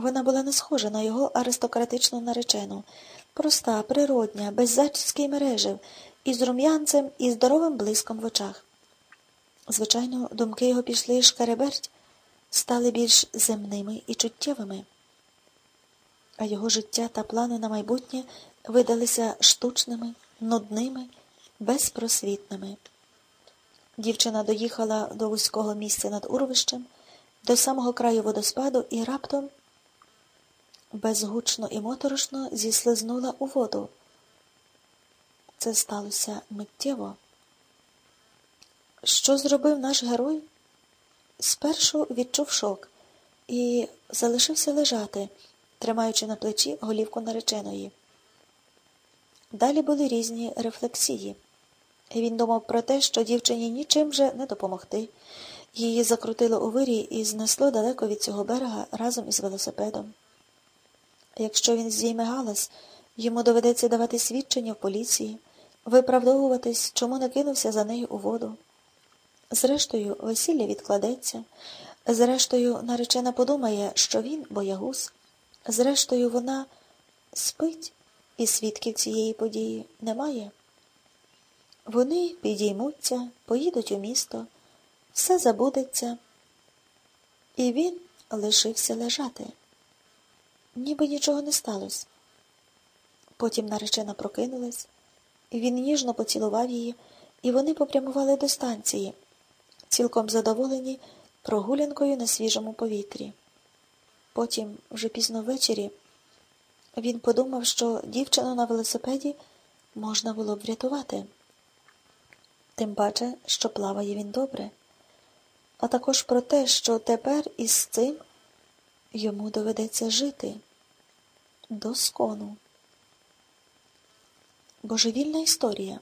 Вона була не схожа на його аристократичну наречену, проста, природня, без зачіски й мережив, із рум'янцем і здоровим блиском в очах. Звичайно, думки його пішли шкереберть, стали більш земними і чуттєвими, а його життя та плани на майбутнє видалися штучними, нудними, безпросвітними. Дівчина доїхала до вузького місця над урвищем, до самого краю водоспаду і раптом безгучно і моторошно зіслизнула у воду. Це сталося миттєво. Що зробив наш герой? Спершу відчув шок і залишився лежати, тримаючи на плечі голівку нареченої. Далі були різні рефлексії. Він думав про те, що дівчині нічим вже не допомогти. Її закрутило у вирі і знесло далеко від цього берега разом із велосипедом. Якщо він здійме галас, йому доведеться давати свідчення в поліції, виправдовуватись, чому не кинувся за нею у воду. Зрештою, весілля відкладеться, зрештою, наречена подумає, що він боягуз, зрештою, вона спить, і свідків цієї події немає. Вони підіймуться, поїдуть у місто, все забудеться, і він лишився лежати. Ніби нічого не сталося. Потім наречена прокинулась, він ніжно поцілував її, і вони попрямували до станції, цілком задоволені прогулянкою на свіжому повітрі. Потім, вже пізно ввечері, він подумав, що дівчину на велосипеді можна було б врятувати. Тим паче, що плаває він добре, а також про те, що тепер із цим йому доведеться жити до скону. Божевільна історія.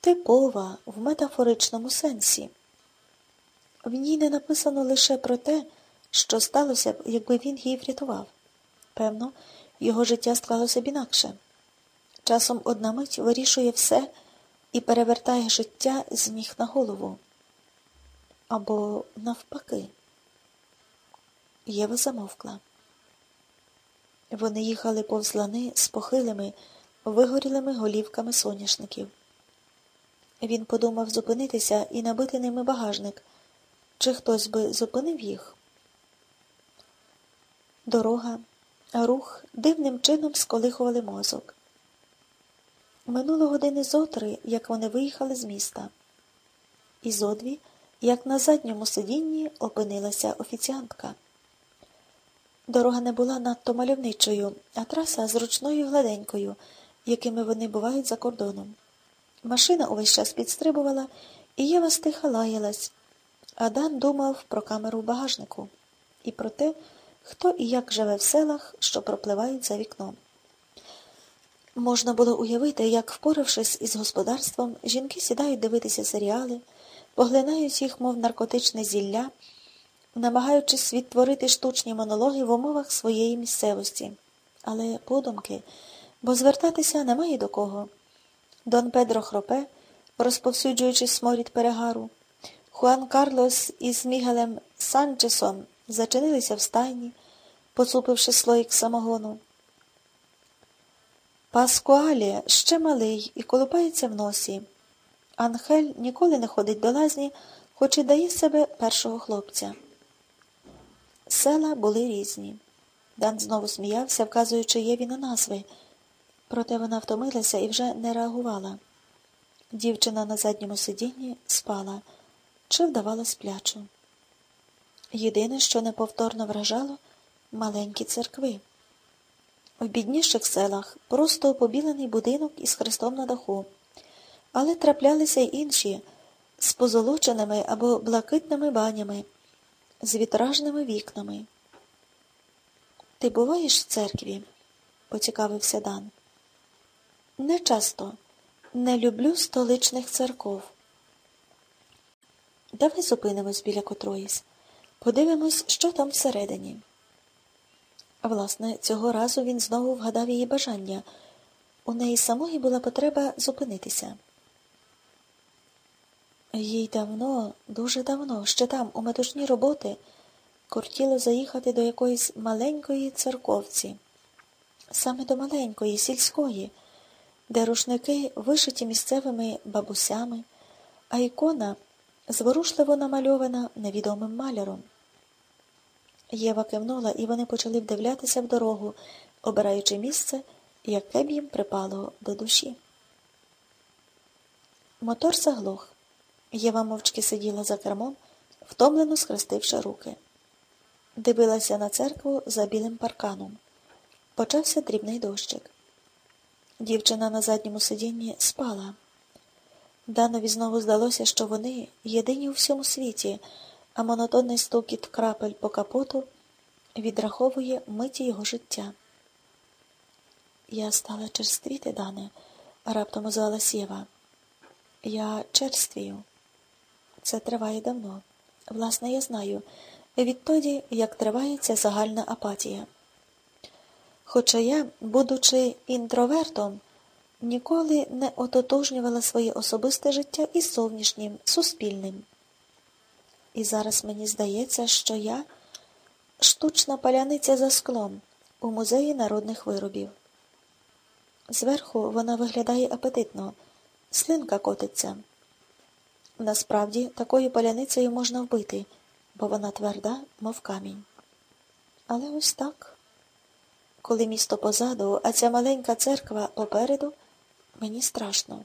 Типова в метафоричному сенсі. В ній не написано лише про те, що сталося б, якби він її врятував. Певно, його життя склалося б інакше. Часом одна мить вирішує все і перевертає життя з ніг на голову. Або навпаки. Єва замовкла. Вони їхали повз лани з похилими, вигорілими голівками соняшників. Він подумав зупинитися і набити ними багажник. Чи хтось би зупинив їх? Дорога, рух дивним чином сколихували мозок. Минуло години зо три, як вони виїхали з міста. І зо дві, як на задньому сидінні опинилася офіціантка. Дорога не була надто мальовничою, а траса зручною гладенькою, якими вони бувають за кордоном. Машина увесь час підстрибувала, і Єва стиха лаялась, а Дан думав про камеру в багажнику і про те, хто і як живе в селах, що пропливають за вікном. Можна було уявити, як, впоравшись із господарством, жінки сідають дивитися серіали, поглинають їх, мов наркотичне зілля, намагаючись відтворити штучні монологи в умовах своєї місцевості. Але подумки, бо звертатися немає до кого. Дон Педро хропе, розповсюджуючи сморід перегару. Хуан Карлос із Мігелем Санчесом зачинилися в стайні, поцупивши слоїк самогону. Паскуалі ще малий і колупається в носі. Анхель ніколи не ходить до лазні, хоч і дає себе першого хлопця. Села були різні. Дан знову сміявся, вказуючи Єві на назви, проте вона втомилася і вже не реагувала. Дівчина на задньому сидінні спала чи вдавала сплячу. Єдине, що неповторно вражало маленькі церкви. В бідніших селах просто побілений будинок із хрестом на даху, але траплялися й інші з позолоченими або блакитними банями, з вітражними вікнами. Ти буваєш в церкві? поцікавився Дан. Не часто. Не люблю столичних церков. Давай зупинимось біля котроїсь. Подивимось, що там всередині. Власне, цього разу він знову вгадав її бажання. У неї самої була потреба зупинитися. Їй давно, дуже давно, ще там, у метушні роботи, кортіло заїхати до якоїсь маленької церковці, саме до маленької, сільської, де рушники вишиті місцевими бабусями, а ікона зворушливо намальована невідомим маляром. Єва кивнула, і вони почали вдивлятися в дорогу, обираючи місце, яке б їм припало до душі. Мотор заглох. Єва мовчки сиділа за кермом, втомлено схрестивши руки. Дивилася на церкву за білим парканом. Почався дрібний дощик. Дівчина на задньому сидінні спала. Данові знову здалося, що вони єдині у всьому світі, а монотонний стукіт крапель по капоту відраховує миті його життя. Я стала черствіти, Дане, раптом озвалась Єва. Я черствію. Це триває давно. Власне, я знаю, відтоді, як триває ця загальна апатія. Хоча я, будучи інтровертом, ніколи не ототожнювала своє особисте життя із зовнішнім, суспільним. І зараз мені здається, що я штучна паляниця за склом у музеї народних виробів. Зверху вона виглядає апетитно, слинка котиться. Насправді, такою паляницею можна вбити, бо вона тверда, мов камінь. Але ось так. Коли місто позаду, а ця маленька церква попереду, мені страшно.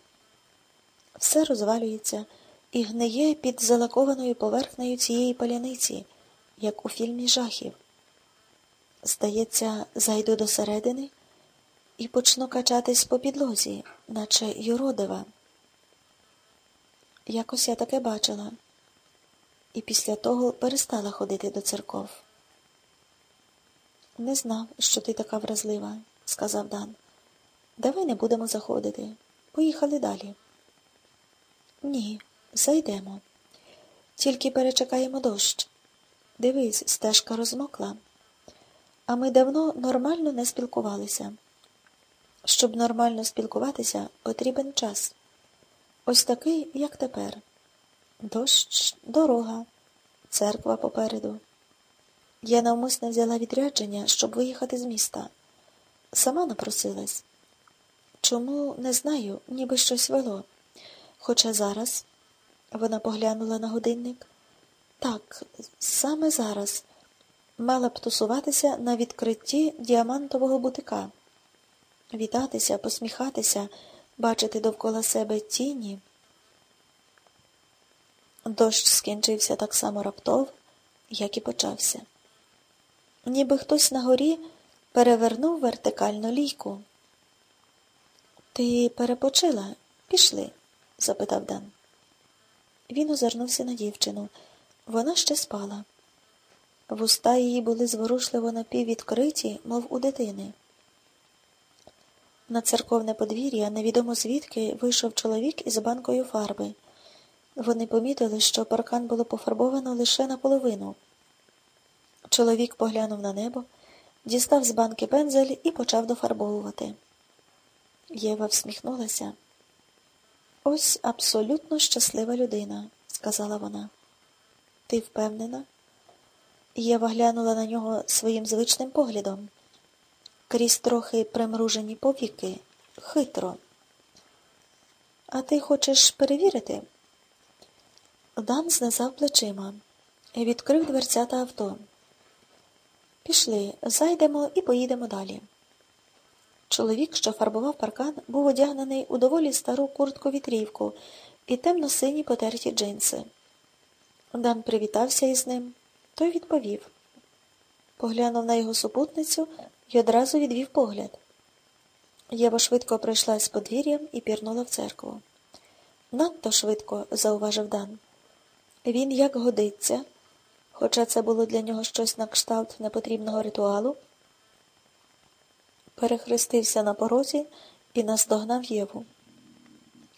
Все розвалюється і гниє під залакованою поверхнею цієї паляниці, як у фільмі жахів. Здається, зайду до середини і почну качатись по підлозі, наче юродива. Якось я таке бачила, і після того перестала ходити до церков. Не знав, що ти така вразлива, сказав Дан. Давай не будемо заходити. Поїхали далі. Ні, зайдемо. Тільки перечекаємо дощ. Дивись, стежка розмокла. А ми давно нормально не спілкувалися. Щоб нормально спілкуватися, потрібен час. Ось такий, як тепер. Дощ, дорога, церква попереду. Я навмисне взяла відрядження, щоб виїхати з міста. Сама напросилась. Чому, не знаю, ніби щось вело. Хоча зараз вона поглянула на годинник. Так, саме зараз мала б тусуватися на відкритті діамантового бутика, вітатися, посміхатися, бачити довкола себе тіні. Дощ скінчився так само раптово, як і почався. Ніби хтось на горі перевернув вертикальну лійку. Ти перепочила? Пішли? запитав Дан. Він озирнувся на дівчину. Вона ще спала. Вуста її були зворушливо напіввідкриті, мов у дитини. На церковне подвір'я невідомо звідки вийшов чоловік із банкою фарби. Вони помітили, що паркан було пофарбовано лише наполовину. Чоловік поглянув на небо, дістав з банки пензель і почав дофарбовувати. Єва всміхнулася. Ось абсолютно щаслива людина, сказала вона. Ти впевнена? Єва глянула на нього своїм звичним поглядом, крізь трохи примружені повіки, хитро. А ти хочеш перевірити? Дан знизав плечима і відкрив дверцята авто. Пішли, зайдемо і поїдемо далі. Чоловік, що фарбував паркан, був одягнений у доволі стару куртку вітрівку і темно-сині потерті джинси. Дан привітався із ним, той відповів. Поглянув на його супутницю і одразу відвів погляд. Єва швидко пройшла з подвір'ям і пірнула в церкву. Надто швидко, зауважив Дан. Він, як годиться, хоча це було для нього щось на кшталт непотрібного ритуалу, перехрестився на порозі і наздогнав Єву.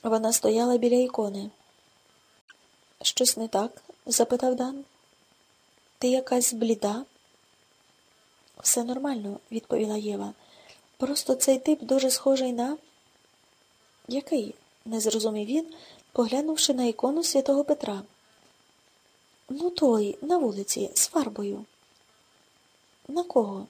Вона стояла біля ікони. Щось не так? запитав Дан. Ти якась бліда? Все нормально, відповіла Єва. Просто цей тип дуже схожий на. Який? не зрозумів він, поглянувши на ікону святого Петра. Ну, той, на вулиці, з фарбою. На кого?